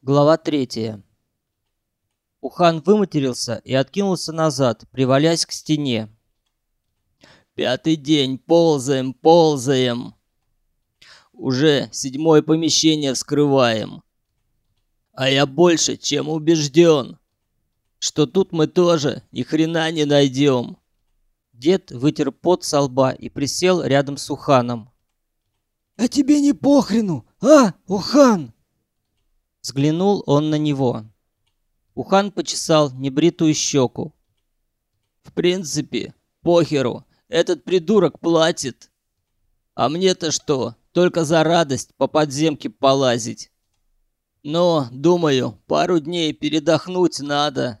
Глава третья. Ухан выматерился и откинулся назад, привалясь к стене. «Пятый день, ползаем, ползаем. Уже седьмое помещение вскрываем. А я больше, чем убежден, что тут мы тоже ни хрена не найдем». Дед вытер пот со лба и присел рядом с Уханом. «А тебе не похрену, а, Ухан?» Взглянул он на него. Ухан почесал небритую щеку. «В принципе, похеру, этот придурок платит. А мне-то что, только за радость по подземке полазить. Но, думаю, пару дней передохнуть надо.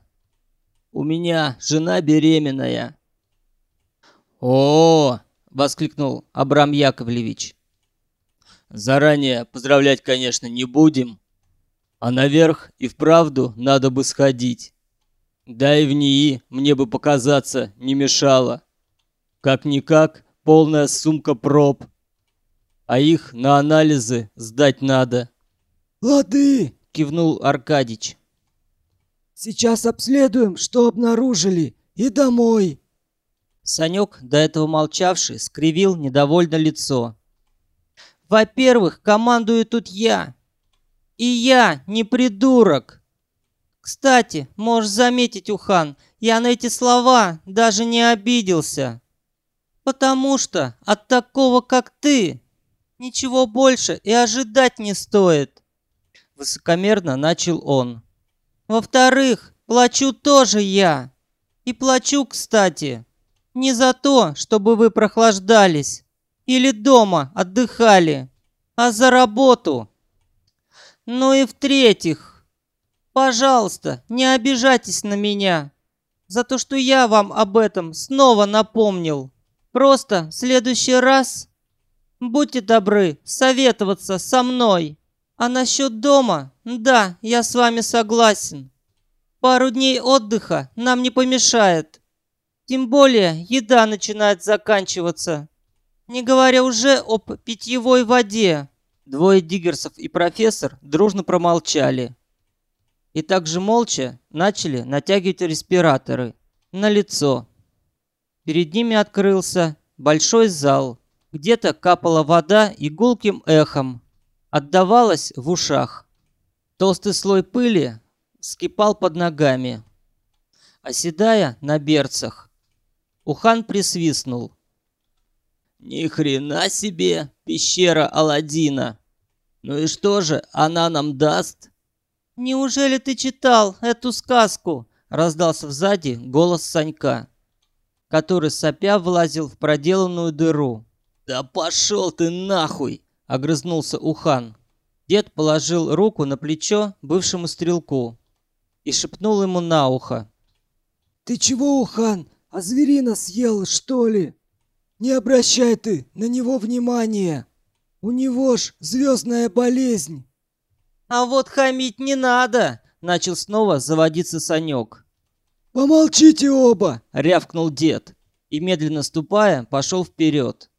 У меня жена беременная». «О!» — воскликнул Абрам Яковлевич. «Заранее поздравлять, конечно, не будем, а наверх и вправду надо бы сходить. Да и в НИИ мне бы показаться не мешало. Как-никак полная сумка проб. А их на анализы сдать надо. «Лады!» — кивнул Аркадич. «Сейчас обследуем, что обнаружили, и домой!» Санек, до этого молчавший, скривил недовольно лицо. «Во-первых, командую тут я, и я не придурок. Кстати, можешь заметить, Ухан, я на эти слова даже не обиделся. Потому что от такого, как ты, ничего больше и ожидать не стоит. Высокомерно начал он. Во-вторых, плачу тоже я. И плачу, кстати, не за то, чтобы вы прохлаждались или дома отдыхали, а за работу. Ну и в-третьих, пожалуйста, не обижайтесь на меня за то, что я вам об этом снова напомнил. Просто в следующий раз будьте добры советоваться со мной. А насчет дома, да, я с вами согласен. Пару дней отдыха нам не помешает. Тем более еда начинает заканчиваться. Не говоря уже об питьевой воде. Двое диггерсов и профессор дружно промолчали. И также молча начали натягивать респираторы на лицо. Перед ними открылся большой зал. Где-то капала вода и эхом отдавалась в ушах. Толстый слой пыли скипал под ногами. Оседая на берцах, Ухан присвистнул. «Ни хрена себе пещера Аладдина! Ну и что же она нам даст?» «Неужели ты читал эту сказку?» — раздался сзади голос Санька, который сопя влазил в проделанную дыру. «Да пошел ты нахуй!» — огрызнулся Ухан. Дед положил руку на плечо бывшему стрелку и шепнул ему на ухо. «Ты чего, Ухан, а зверина съел, что ли?» Не обращай ты на него внимания. У него ж звездная болезнь. А вот хамить не надо, начал снова заводиться Санек. Помолчите оба, рявкнул дед и, медленно ступая, пошел вперед.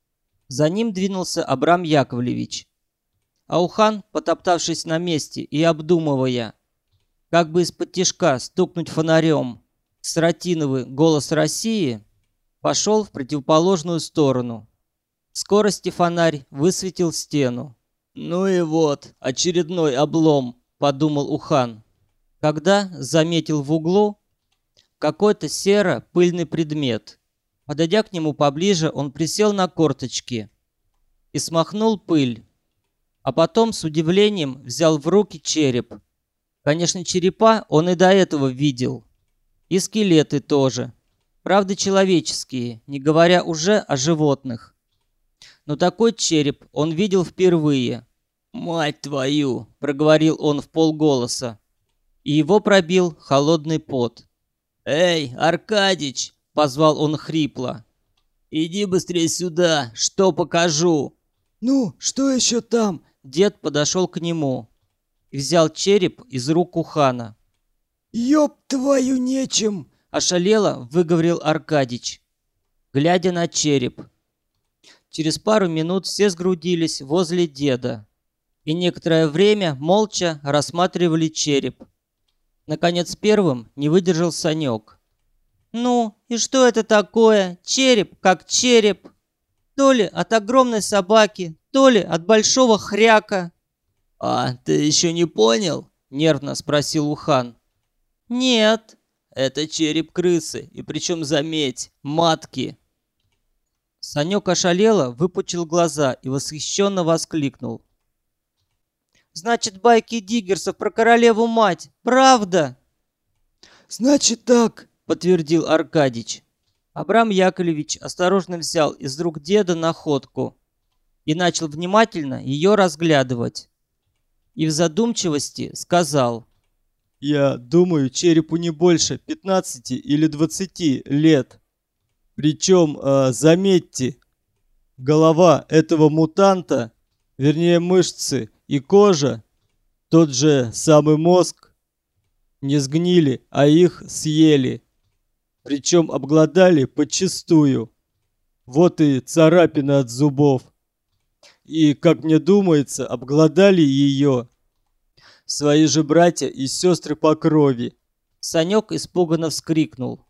За ним двинулся Абрам Яковлевич. Аухан, потоптавшись на месте и обдумывая, как бы из-под тишка стукнуть фонарем, Сратиновый голос России пошел в противоположную сторону. Скорости фонарь высветил стену. «Ну и вот, очередной облом», — подумал Ухан. Когда заметил в углу какой-то серо-пыльный предмет. Подойдя к нему поближе, он присел на корточки и смахнул пыль. А потом с удивлением взял в руки череп. Конечно, черепа он и до этого видел. И скелеты тоже правда человеческие, не говоря уже о животных. Но такой череп он видел впервые. «Мать твою!» – проговорил он в полголоса. И его пробил холодный пот. «Эй, Аркадич!» – позвал он хрипло. «Иди быстрее сюда, что покажу!» «Ну, что еще там?» Дед подошел к нему и взял череп из рук Ухана. «Ёб твою нечем!» Ошалело выговорил Аркадич, глядя на череп. Через пару минут все сгрудились возле деда. и некоторое время молча рассматривали череп. Наконец первым не выдержал Санек. «Ну, и что это такое? Череп как череп. То ли от огромной собаки, то ли от большого хряка». «А, ты еще не понял?» — нервно спросил Ухан. «Нет». «Это череп крысы, и причем, заметь, матки». Санек ошалело, выпучил глаза и восхищенно воскликнул. «Значит, байки Диггерсов про королеву-мать, правда?» «Значит так», — подтвердил Аркадич. Абрам Яковлевич осторожно взял из рук деда находку и начал внимательно ее разглядывать. И в задумчивости сказал. «Я думаю, черепу не больше 15 или 20 лет. Причем, э, заметьте, голова этого мутанта, вернее мышцы и кожа, тот же самый мозг, не сгнили, а их съели. Причем обглодали подчистую. Вот и царапина от зубов. И, как мне думается, обглодали ее свои же братья и сестры по крови. Санек испуганно вскрикнул.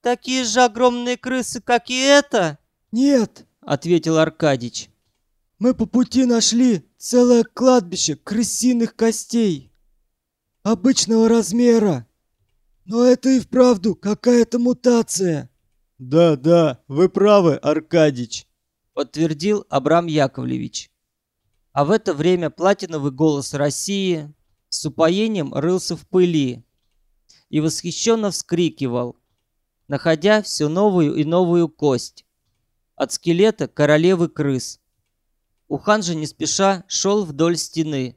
«Такие же огромные крысы, как и это?» «Нет», — ответил Аркадич. «Мы по пути нашли целое кладбище крысиных костей. Обычного размера. Но это и вправду какая-то мутация». «Да, да, вы правы, Аркадич», — подтвердил Абрам Яковлевич. А в это время платиновый голос России с упоением рылся в пыли и восхищенно вскрикивал находя все новую и новую кость. От скелета королевы крыс. Ухан же не спеша шел вдоль стены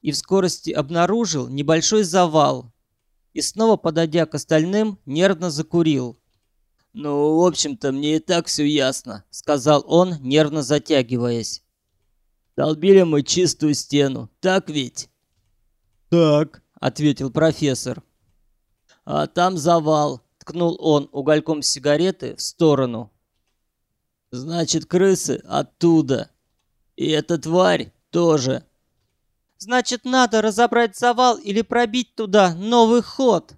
и в скорости обнаружил небольшой завал и снова, подойдя к остальным, нервно закурил. «Ну, в общем-то, мне и так все ясно», — сказал он, нервно затягиваясь. «Долбили мы чистую стену, так ведь?» «Так», — ответил профессор. «А там завал, ткнул он угольком сигареты в сторону. «Значит, крысы оттуда. И эта тварь тоже». «Значит, надо разобрать завал или пробить туда новый ход!»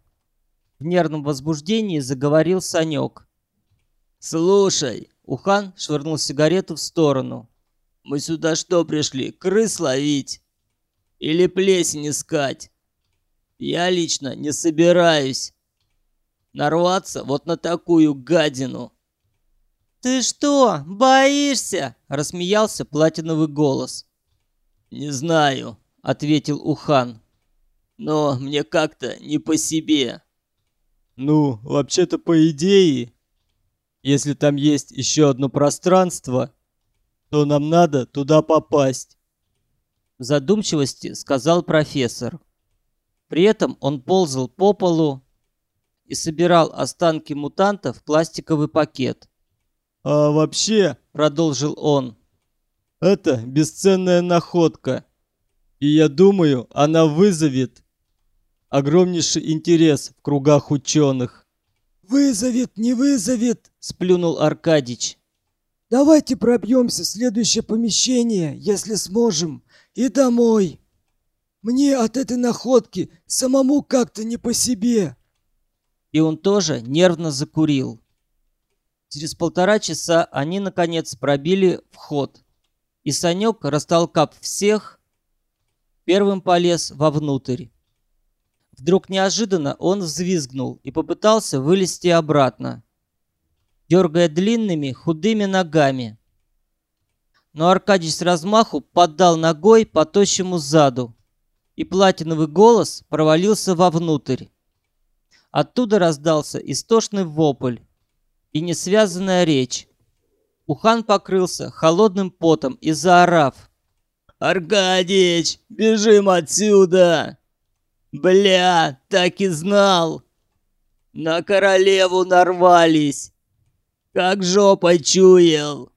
В нервном возбуждении заговорил Санек. «Слушай!» Ухан швырнул сигарету в сторону. «Мы сюда что пришли, крыс ловить? Или плесень искать? Я лично не собираюсь нарваться вот на такую гадину. «Ты что, боишься?» – рассмеялся платиновый голос. «Не знаю», – ответил Ухан. «Но мне как-то не по себе». «Ну, вообще-то по идее, если там есть еще одно пространство, то нам надо туда попасть», – в задумчивости сказал профессор. При этом он ползал по полу, и собирал останки мутанта в пластиковый пакет. «А вообще», — продолжил он, — «это бесценная находка, и я думаю, она вызовет огромнейший интерес в кругах ученых». «Вызовет, не вызовет», — сплюнул Аркадич. «Давайте пробьемся в следующее помещение, если сможем, и домой. Мне от этой находки самому как-то не по себе» и он тоже нервно закурил. Через полтора часа они, наконец, пробили вход, и Санек, растолкав всех, первым полез вовнутрь. Вдруг неожиданно он взвизгнул и попытался вылезти обратно, дергая длинными худыми ногами. Но Аркадий с размаху поддал ногой по тощему заду, и платиновый голос провалился вовнутрь. Оттуда раздался истошный вопль и несвязанная речь. Ухан покрылся холодным потом и заорав. «Аркадич, бежим отсюда! Бля, так и знал! На королеву нарвались! Как жопой чуял!»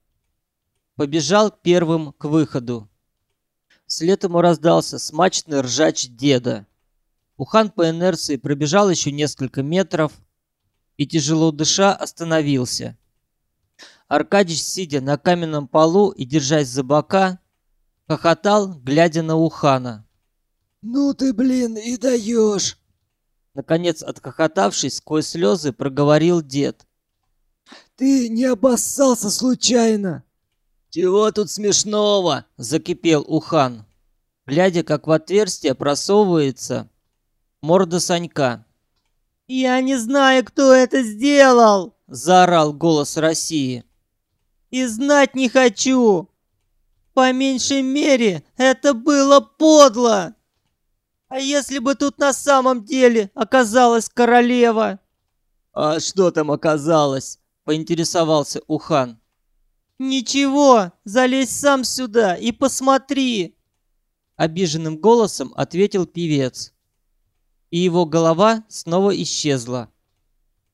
Побежал первым к выходу. Вслед ему раздался смачный ржач деда. Ухан по инерции пробежал еще несколько метров и, тяжело дыша, остановился. Аркадий, сидя на каменном полу и держась за бока, Хохотал, глядя на Ухана. «Ну ты, блин, и даешь!» Наконец, отхохотавшись сквозь слезы, проговорил дед. «Ты не обоссался случайно!» «Чего тут смешного?» — закипел Ухан, глядя, как в отверстие просовывается морда Санька. «Я не знаю, кто это сделал!» — заорал голос России. «И знать не хочу! По меньшей мере, это было подло! А если бы тут на самом деле оказалась королева?» «А что там оказалось?» — поинтересовался Ухан. «Ничего, залезь сам сюда и посмотри!» Обиженным голосом ответил певец и его голова снова исчезла.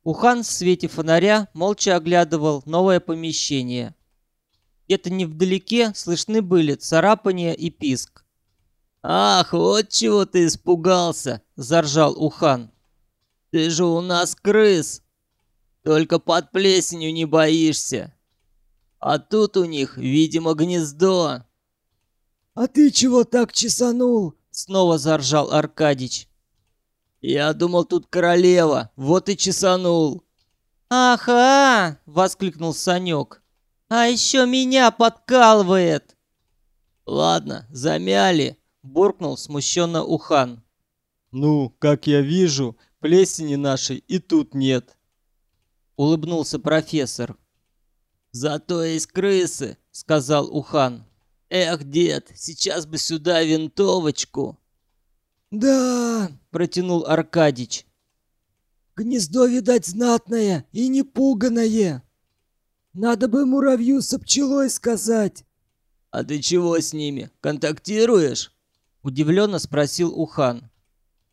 Ухан в свете фонаря молча оглядывал новое помещение. Где-то невдалеке слышны были царапания и писк. «Ах, вот чего ты испугался!» – заржал Ухан. «Ты же у нас крыс! Только под плесенью не боишься! А тут у них, видимо, гнездо!» «А ты чего так чесанул?» – снова заржал Аркадич. «Я думал, тут королева, вот и чесанул». «Ага!» — воскликнул Санек. «А еще меня подкалывает!» «Ладно, замяли!» — буркнул смущенно Ухан. «Ну, как я вижу, плесени нашей и тут нет!» — улыбнулся профессор. «Зато есть крысы!» — сказал Ухан. «Эх, дед, сейчас бы сюда винтовочку!» «Да!» — протянул Аркадич. «Гнездо, видать, знатное и непуганное. Надо бы муравью со пчелой сказать». «А ты чего с ними, контактируешь?» — удивленно спросил Ухан.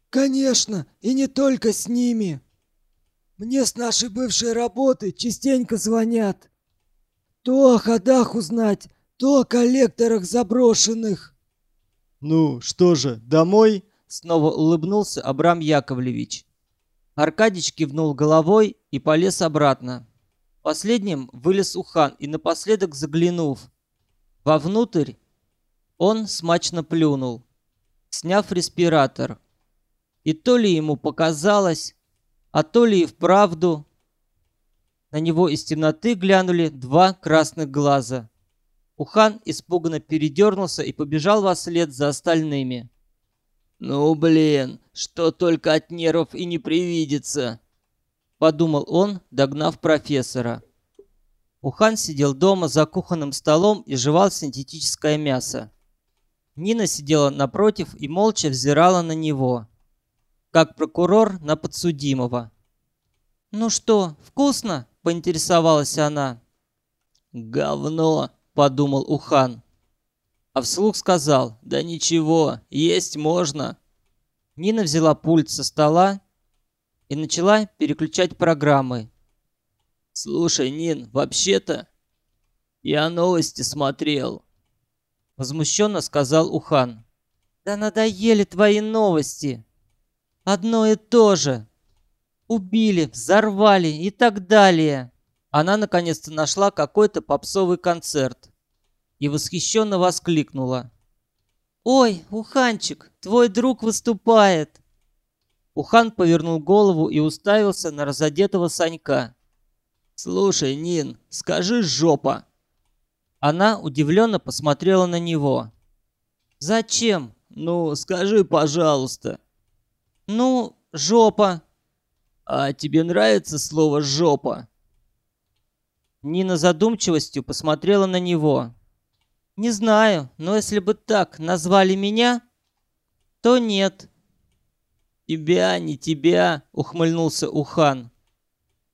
«Конечно, и не только с ними. Мне с нашей бывшей работы частенько звонят. То о ходах узнать, то о коллекторах заброшенных». «Ну, что же, домой?» Снова улыбнулся Абрам Яковлевич. Аркадич кивнул головой и полез обратно. Последним вылез Ухан и напоследок заглянув вовнутрь, он смачно плюнул, сняв респиратор. И то ли ему показалось, а то ли и вправду. На него из темноты глянули два красных глаза. Ухан испуганно передернулся и побежал во след за остальными. «Ну, блин, что только от нервов и не привидится!» Подумал он, догнав профессора. Ухан сидел дома за кухонным столом и жевал синтетическое мясо. Нина сидела напротив и молча взирала на него, как прокурор на подсудимого. «Ну что, вкусно?» – поинтересовалась она. «Говно!» – подумал Ухан а вслух сказал «Да ничего, есть можно». Нина взяла пульт со стола и начала переключать программы. «Слушай, Нин, вообще-то я новости смотрел», — возмущенно сказал Ухан. «Да надоели твои новости. Одно и то же. Убили, взорвали и так далее». Она наконец-то нашла какой-то попсовый концерт и восхищенно воскликнула. «Ой, Уханчик, твой друг выступает!» Ухан повернул голову и уставился на разодетого Санька. «Слушай, Нин, скажи жопа!» Она удивленно посмотрела на него. «Зачем?» «Ну, скажи, пожалуйста». «Ну, жопа». «А тебе нравится слово «жопа»?» Нина задумчивостью посмотрела на него. Не знаю, но если бы так назвали меня, то нет. Тебя, не тебя, ухмыльнулся Ухан.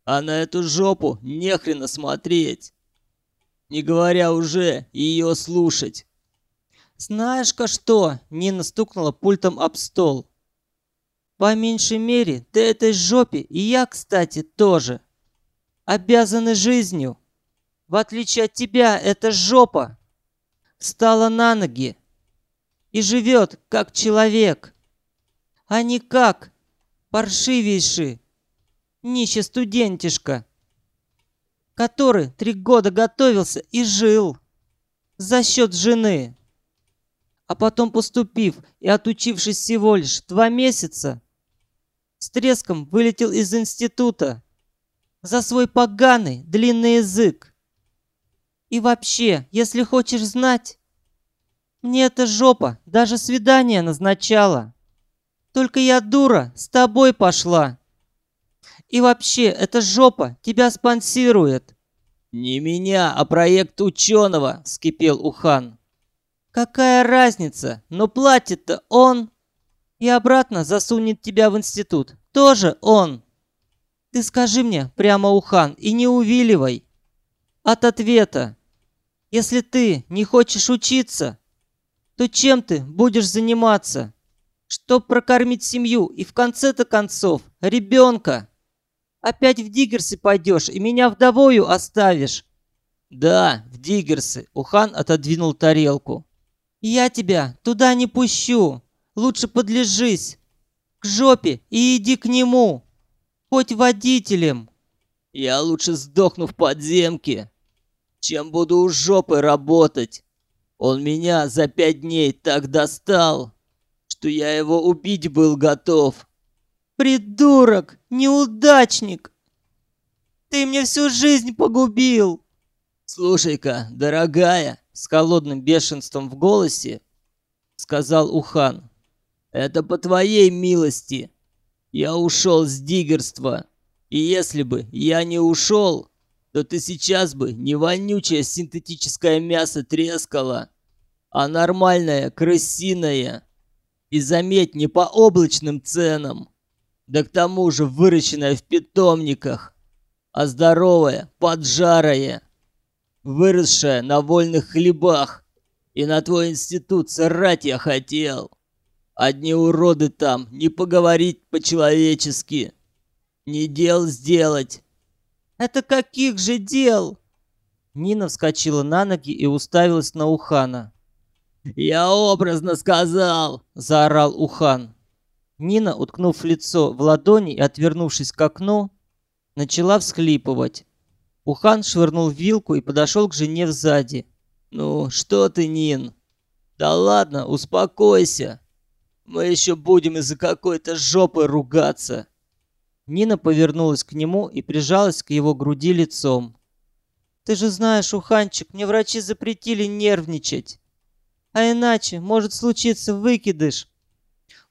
А на эту жопу нехрена смотреть. Не говоря уже ее слушать. Знаешь-ка что? Нина стукнула пультом об стол. По меньшей мере, ты этой жопе, и я, кстати, тоже. Обязаны жизнью. В отличие от тебя, эта жопа встала на ноги и живет как человек, а не как паршивейший нищий студентишка, который три года готовился и жил за счет жены. а потом поступив и отучившись всего лишь два месяца, с треском вылетел из института за свой поганый длинный язык. И вообще, если хочешь знать, мне эта жопа даже свидание назначала. Только я дура, с тобой пошла. И вообще, эта жопа тебя спонсирует. «Не меня, а проект ученого!» — вскипел Ухан. Какая разница, но платит-то он. И обратно засунет тебя в институт. Тоже он. Ты скажи мне прямо, Ухан, и не увиливай. От ответа. Если ты не хочешь учиться, то чем ты будешь заниматься? Чтоб прокормить семью и в конце-то концов ребенка. Опять в Диггерсы пойдешь и меня вдовою оставишь. Да, в Диггерсы. Ухан отодвинул тарелку. Я тебя туда не пущу. Лучше подлежись к жопе и иди к нему. Хоть водителем. Я лучше сдохну в подземке, чем буду у жопы работать. Он меня за пять дней так достал, что я его убить был готов. Придурок, неудачник. Ты мне всю жизнь погубил. Слушай-ка, дорогая, с холодным бешенством в голосе сказал Ухан. «Это по твоей милости. Я ушел с диггерства. И если бы я не ушел, то ты сейчас бы не вонючее синтетическое мясо трескала, а нормальное крысиное. И заметь, не по облачным ценам. Да к тому же выращенное в питомниках, а здоровое, поджарое выросшая на вольных хлебах. И на твой институт срать я хотел. Одни уроды там, не поговорить по-человечески. Не дел сделать. Это каких же дел? Нина вскочила на ноги и уставилась на Ухана. «Я образно сказал!» – заорал Ухан. Нина, уткнув лицо в ладони и отвернувшись к окну, начала всхлипывать. Ухан швырнул вилку и подошел к жене сзади. «Ну, что ты, Нин? Да ладно, успокойся. Мы еще будем из-за какой-то жопы ругаться». Нина повернулась к нему и прижалась к его груди лицом. «Ты же знаешь, Уханчик, мне врачи запретили нервничать. А иначе может случиться выкидыш».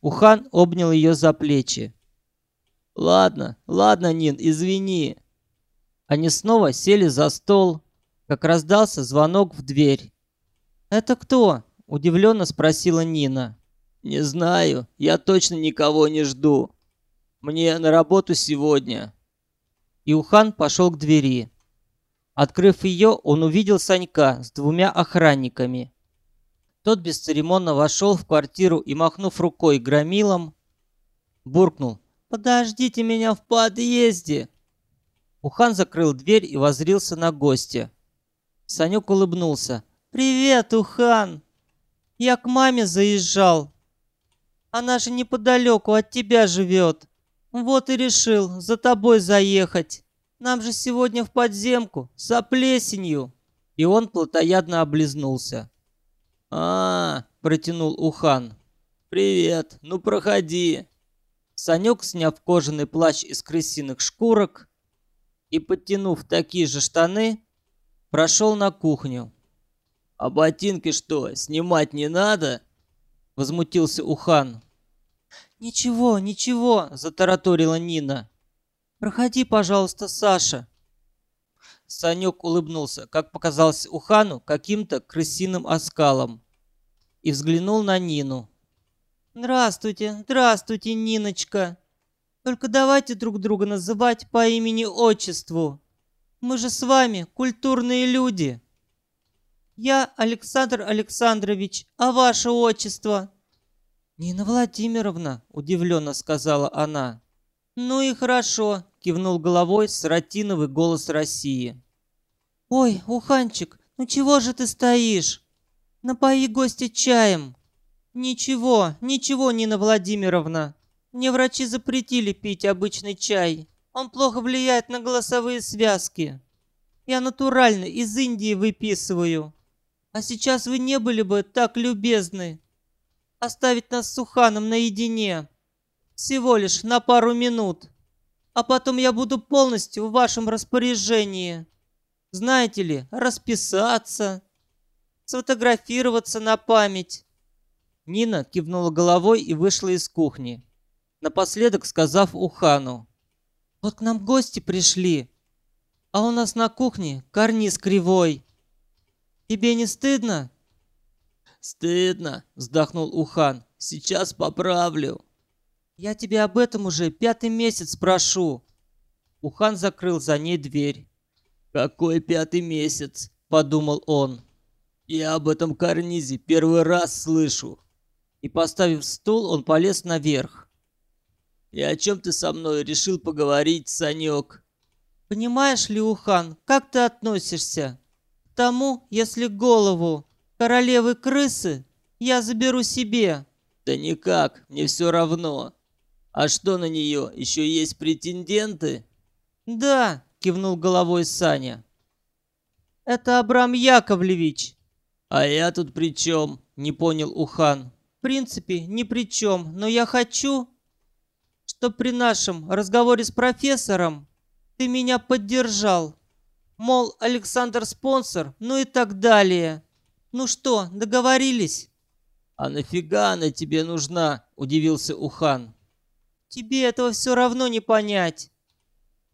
Ухан обнял ее за плечи. «Ладно, ладно, Нин, извини. Они снова сели за стол, как раздался звонок в дверь. «Это кто?» – удивленно спросила Нина. «Не знаю, я точно никого не жду. Мне на работу сегодня». Иухан пошел к двери. Открыв ее, он увидел Санька с двумя охранниками. Тот бесцеремонно вошел в квартиру и, махнув рукой громилом, буркнул «Подождите меня в подъезде!» Ухан закрыл дверь и возрился на гостя. Санек улыбнулся. «Привет, Ухан! Я к маме заезжал. Она же неподалеку от тебя живет. Вот и решил за тобой заехать. Нам же сегодня в подземку, за плесенью!» И он плотоядно облизнулся. а, -а, -а протянул Ухан. «Привет, ну проходи!» Санек, сняв кожаный плащ из крысиных шкурок, и, подтянув такие же штаны, прошел на кухню. «А ботинки что, снимать не надо?» — возмутился Ухан. «Ничего, ничего», — затараторила Нина. «Проходи, пожалуйста, Саша». Санек улыбнулся, как показалось Ухану, каким-то крысиным оскалом и взглянул на Нину. «Здравствуйте, здравствуйте, Ниночка!» Только давайте друг друга называть по имени-отчеству. Мы же с вами культурные люди. Я Александр Александрович, а ваше отчество? Нина Владимировна, удивленно сказала она. Ну и хорошо, кивнул головой саратиновый голос России. Ой, Уханчик, ну чего же ты стоишь? Напои гостя чаем. Ничего, ничего, Нина Владимировна. Мне врачи запретили пить обычный чай. Он плохо влияет на голосовые связки. Я натурально из Индии выписываю. А сейчас вы не были бы так любезны. оставить нас с Суханом наедине. Всего лишь на пару минут. А потом я буду полностью в вашем распоряжении. Знаете ли, расписаться, сфотографироваться на память. Нина кивнула головой и вышла из кухни, напоследок сказав Ухану. «Вот к нам гости пришли, а у нас на кухне карниз кривой. Тебе не стыдно?» «Стыдно», — вздохнул Ухан. «Сейчас поправлю». «Я тебя об этом уже пятый месяц прошу». Ухан закрыл за ней дверь. «Какой пятый месяц?» — подумал он. «Я об этом карнизе первый раз слышу». И поставив стул, он полез наверх. «И о чем ты со мной решил поговорить, Санек?» «Понимаешь ли, Ухан, как ты относишься тому, если голову королевы крысы я заберу себе. Да никак, мне все равно. А что на нее, еще есть претенденты? Да, кивнул головой Саня. Это Абрам Яковлевич. А я тут при чем? Не понял Ухан. В принципе, ни при чем, но я хочу, чтобы при нашем разговоре с профессором ты меня поддержал. Мол, Александр спонсор, ну и так далее. Ну что, договорились? А нафига она тебе нужна? Удивился Ухан. Тебе этого все равно не понять.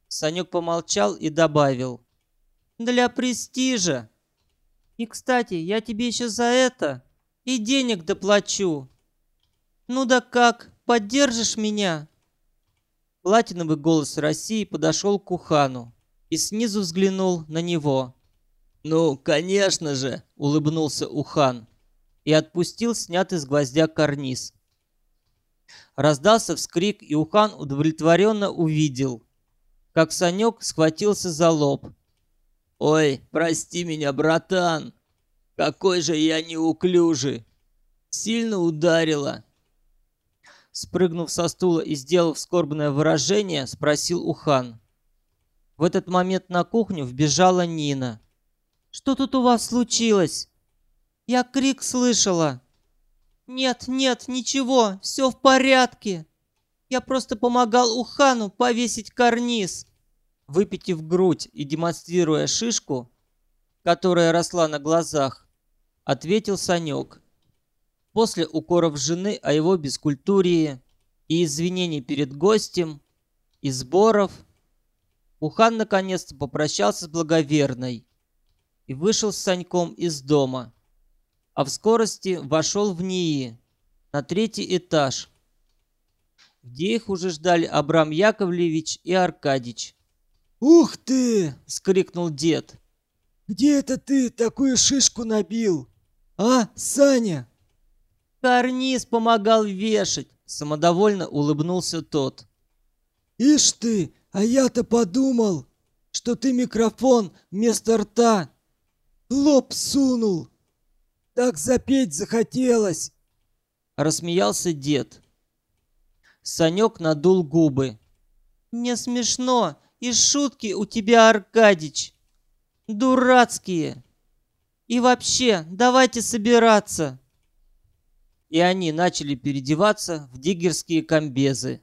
Санек помолчал и добавил. Для престижа. И, кстати, я тебе еще за это и денег доплачу. Ну да как, поддержишь меня? Платиновый голос России подошел к Ухану и снизу взглянул на него. «Ну, конечно же!» — улыбнулся Ухан и отпустил снятый с гвоздя карниз. Раздался вскрик, и Ухан удовлетворенно увидел, как Санек схватился за лоб. «Ой, прости меня, братан! Какой же я неуклюжий! Сильно ударила!» Спрыгнув со стула и сделав скорбное выражение, спросил Ухан. В этот момент на кухню вбежала Нина. Что тут у вас случилось? Я крик слышала. Нет, нет, ничего, все в порядке. Я просто помогал Ухану повесить карниз. Выпитив грудь и демонстрируя шишку, которая росла на глазах, ответил Санек. После укоров жены о его бескультурии и извинений перед гостем, и сборов, Ухан наконец-то попрощался с благоверной и вышел с Саньком из дома, а в скорости вошел в НИИ на третий этаж, где их уже ждали Абрам Яковлевич и Аркадич. «Ух ты!» — скрикнул дед. «Где это ты такую шишку набил? А, Саня?» «Карниз помогал вешать!» — самодовольно улыбнулся тот. «Ишь ты, а я-то подумал, что ты микрофон вместо рта лоб сунул. Так запеть захотелось. Рассмеялся дед. Санек надул губы. Не смешно, и шутки у тебя, Аркадич. Дурацкие. И вообще, давайте собираться. И они начали переодеваться в диггерские комбезы.